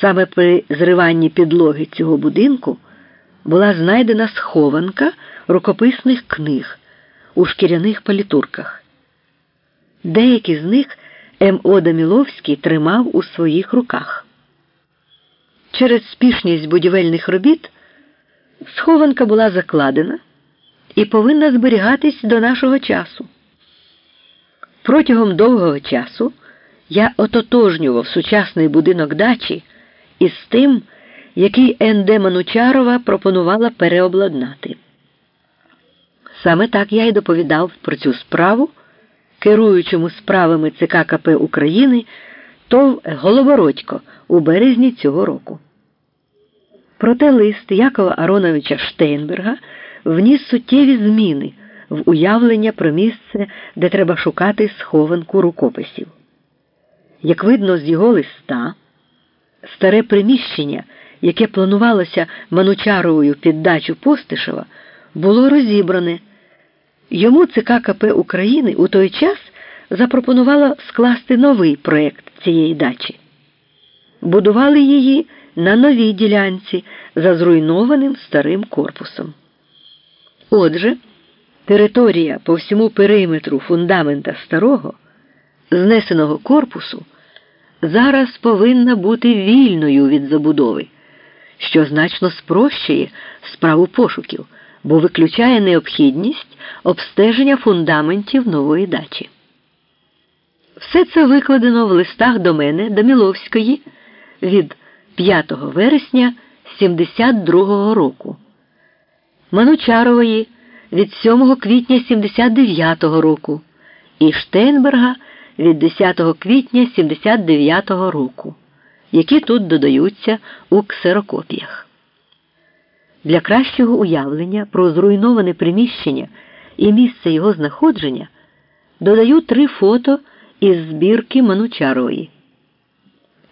Саме при зриванні підлоги цього будинку була знайдена схованка рукописних книг у шкіряних палітурках. Деякі з них М.О. Даміловський тримав у своїх руках. Через спішність будівельних робіт схованка була закладена і повинна зберігатись до нашого часу. Протягом довгого часу я ототожнював сучасний будинок дачі із тим, який Н.Д. Манучарова пропонувала переобладнати. Саме так я й доповідав про цю справу, керуючому справами ЦК КП України ТОВ Голобородько у березні цього року. Проте лист Якова Ароновича Штейнберга вніс суттєві зміни в уявлення про місце, де треба шукати схованку рукописів. Як видно з його листа, старе приміщення, яке планувалося Манучаровою під дачу Постишева, було розібране. Йому ЦК КП України у той час запропонувало скласти новий проєкт цієї дачі. Будували її на новій ділянці за зруйнованим старим корпусом. Отже, територія по всьому периметру фундамента старого, знесеного корпусу, зараз повинна бути вільною від забудови, що значно спрощує справу пошуків, бо виключає необхідність обстеження фундаментів нової дачі. Все це викладено в листах до мене Даміловської від 5 вересня 72-го року, Манучарової від 7 квітня 79-го року і Штейнберга від 10 квітня 79 року, які тут додаються у ксерокопіях. Для кращого уявлення про зруйноване приміщення і місце його знаходження додаю три фото із збірки Манучарової.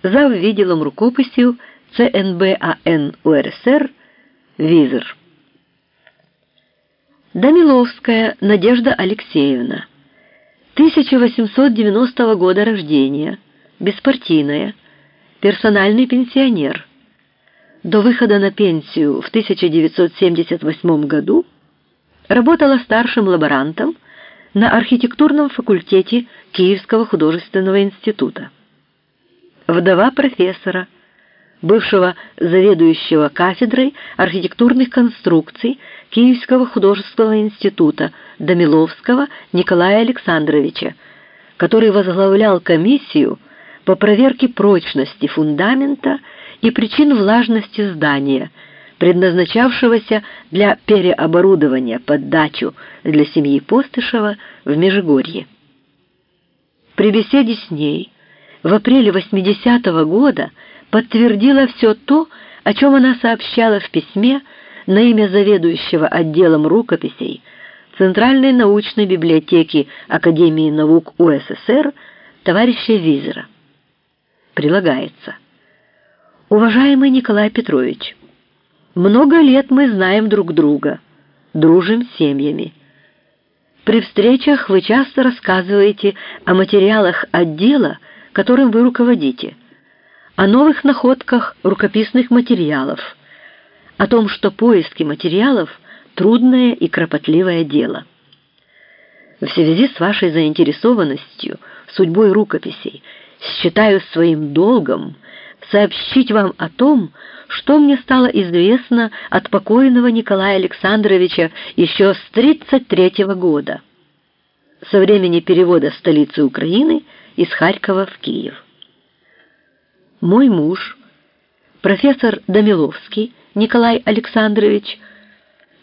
За відділом рукописів ЦНБАН УРСР Визер. Дамиловская Надежда Алексеевна. 1890 года рождения. Беспартийная. Персональный пенсионер. До выхода на пенсию в 1978 году работала старшим лаборантом на архитектурном факультете Киевского художественного института. Вдова профессора, бывшего заведующего кафедрой архитектурных конструкций Киевского художественного института Дамиловского Николая Александровича, который возглавлял комиссию по проверке прочности фундамента и причин влажности здания, предназначавшегося для переоборудования под дачу для семьи Постышева в Межигорье. При беседе с ней в апреле 80-го года подтвердила все то, о чем она сообщала в письме на имя заведующего отделом рукописей Центральной научной библиотеки Академии наук УССР товарища Визера. Прилагается. Уважаемый Николай Петрович, много лет мы знаем друг друга, дружим семьями. При встречах вы часто рассказываете о материалах отдела, которым вы руководите, о новых находках рукописных материалов, о том, что поиски материалов – трудное и кропотливое дело. В связи с вашей заинтересованностью судьбой рукописей считаю своим долгом сообщить вам о том, что мне стало известно от покойного Николая Александровича еще с 1933 года, со времени перевода столицы Украины из Харькова в Киев. Мой муж, профессор Дамиловский Николай Александрович,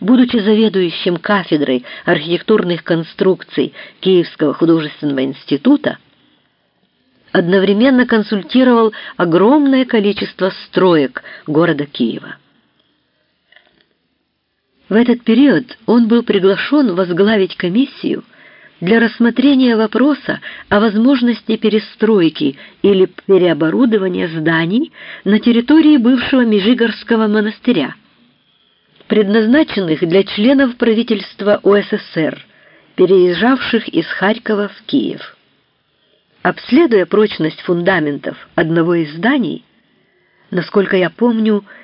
будучи заведующим кафедрой архитектурных конструкций Киевского художественного института, одновременно консультировал огромное количество строек города Киева. В этот период он был приглашен возглавить комиссию для рассмотрения вопроса о возможности перестройки или переоборудования зданий на территории бывшего Межигорского монастыря, предназначенных для членов правительства УССР, переезжавших из Харькова в Киев. Обследуя прочность фундаментов одного из зданий, Насколько я помню,